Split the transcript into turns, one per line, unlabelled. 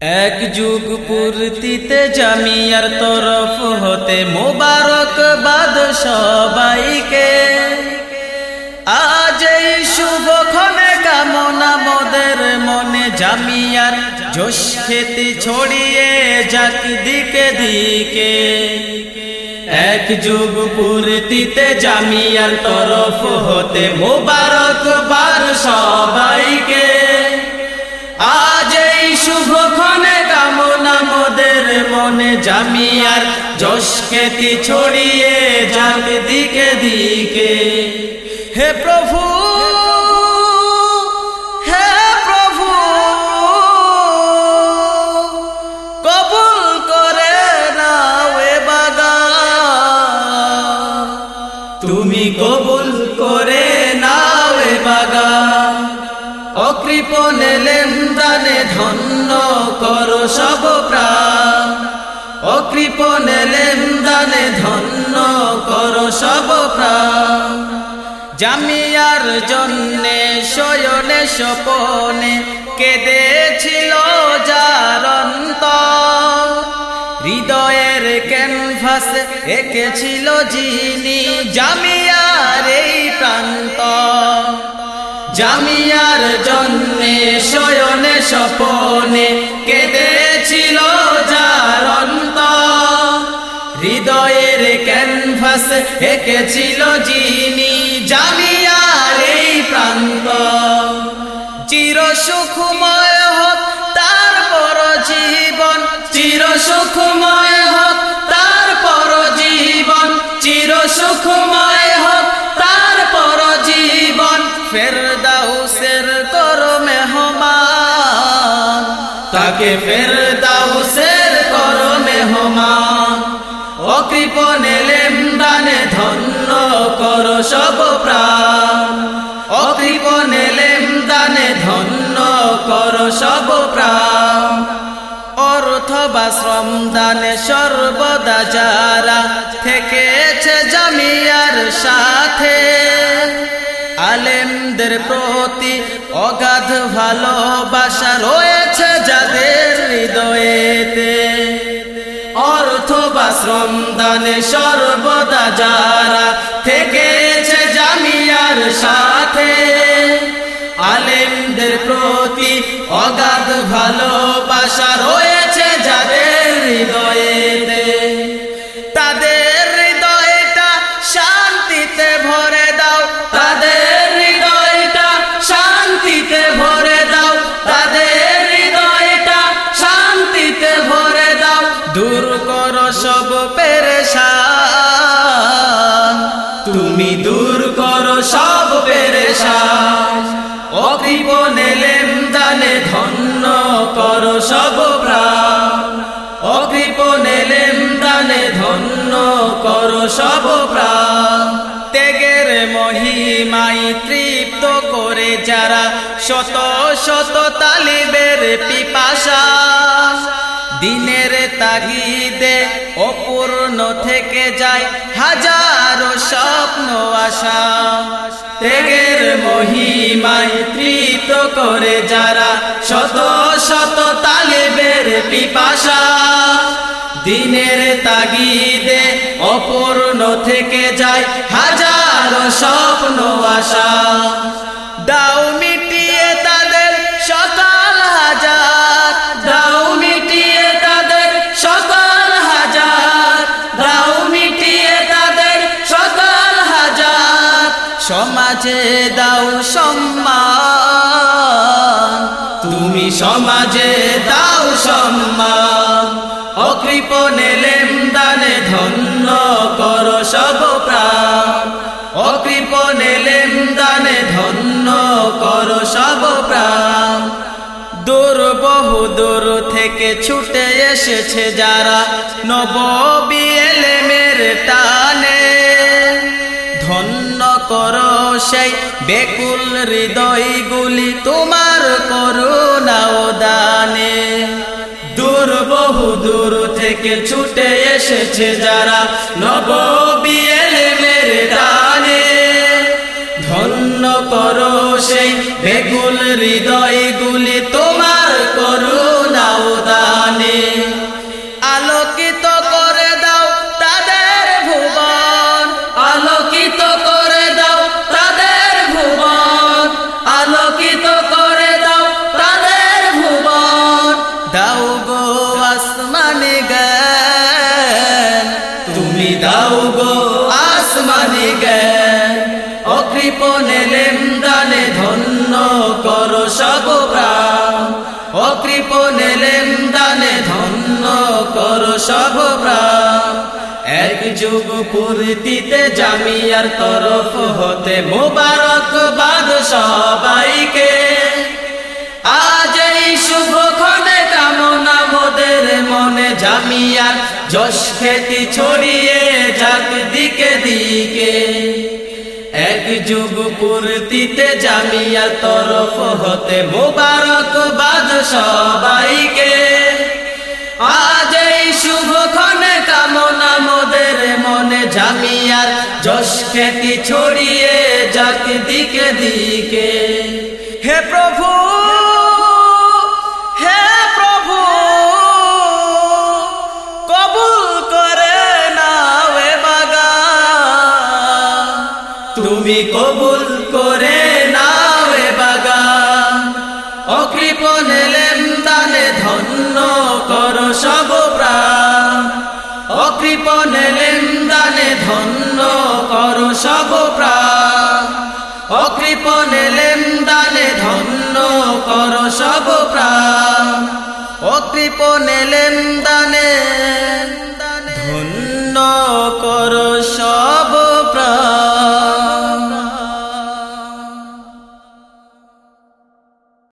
এক যুগ পূর্তিতে জামিয়ার তরফ হতে মোবারক বাদ সবাইকে। আজ এই শুভ ক্ষণে কামনা মোদের মনে জামিয়ার জোশ খেতে ছড়িয়ে যাক দিকে দিকে। এক যুগ পূর্তিতে জামিয়ার তরফ হতে মোবারক বার জামিয়ার যশ খ্যাতি ছড়িয়ে যাক দিকে দিকে। হে প্রভু হে প্রভু, কবুল করে নাও এ বাগা তুমি কবুল করে নাও এ বাগা অকৃপণে লেনদানে ধন্য করো অকৃপণে লেনদানে ধন্য করো সব জামিয়ার জন্যে শয়নে সপনে কেঁদেছিল যারন্ত হৃদয়ের ক্যানভাস এঁকেছিল যিনি জামিয়ার এই প্রান্ত জামিয়ার জন্যে শয়নে স্বপনে কেঁদেছিল ক্যানভাস এঁকেছিল যিনি জামিয়ার এই প্রান্ত। চির সুখময় হোক তার পর জীবন চির সুখময় হোক তার পর জীবন চির সুখময় হোক তার পর জীবন ফেরদাউসের কর মেহমান, তাকে ফেরদাউসের কর মেহমান। অকৃপণে কর সব প্রাণ লেমদানে ধন্য কর সব প্রাণ অর্থ বা শ্রম দানে সর্বদা যারা থেকেছে জামিয়ার সাথে। আলেমদের প্রতি অগাধ ভালোবাসা রয়েছে যাদের হৃদয়েতে। অর্থ বা শ্রম দানে সর্বদা যারা অগাধ ভালোবাসা রয়েছে যাদের হৃদয়েতে। তাদের হৃদয়টা শান্তিতে ভরে দাও। তাদের হৃদয়টা শান্তিতে ভরে দাও। তাদের হৃদয়টা শান্তিতে ভরে দাও। দূর করো সব পেরেশান সব প্রাণ ত্যাগের মহিমাই তৃপ্ত করে যারা শত শত তালিবের পিপাসা, দিনের তাগিদে অপূর্ণ থেকে যায় হাজারো স্বপ্ন, আশা। ত্যাগের মহিমায় তৃপ্ত করে যারা শত শত তালেবের পিপাসা দিনের তাগিদে অপূর্ণ থেকে যায় হাজারো স্বপ্ন, আশা। দাও মিটিয়ে তাদের সকাল হাজার। দাও মিটিয়ে তাদের সকাল হাজার। দাও মিটিয়ে তাদের সকাল হাজার। সমাজে দাও সম্মান। তুমি সমাজে দাও সম্মান। অকৃপণে লেমদানে ধন্য করো সব প্রাণ। অকৃপণে লেমদানে ধন্য করো সব প্রাণ। দূর বহু দূর থেকে ছুটে এসেছে যারা নবী এলেমের টানে। ধন্য করো সেই বেকুল হৃদয়গুলি তোমার করুণা দানে। বহু দূর থেকে ছুটে এসেছে যারা নব নবী মেরে দানে। ধন্য করো সেই বেকুল হৃদয়গুলি তোমার সব প্রাণ ও কৃপণ লেনদানে ধন্য কর সব প্রাণ এক যুগ পূর্তিতে জামিয়ার তরফ হতে মোবারকবাদ সবাইকে। আজ এই শুভ ক্ষণে কামনা মোদের মনে জামিয়ার যশ খেতি ছড়িয়ে যাক দিকে দিকে। এক যুগ পূর্তিতে জামিয়া তরফ হতে মোবারক বাদ সবাইকে। আজ এই শুভ ক্ষণে কামনা মোদের মনে জামিয়ার যশ খ্যাতি ছড়িয়ে যাক দিকে দিকে। হে প্রভু তুমি কবুল করে নাও এ বাগান। অকৃপণ এলেম দানে ধন্য কর সব প্রাণ। অকৃপণ এলেম দানে ধন্য কর সব প্রাণ। অকৃপণ এলেম দানে ধন্য কর সব প্রাণ। অকৃপণ এলেম দানে